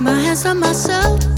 my hands on myself.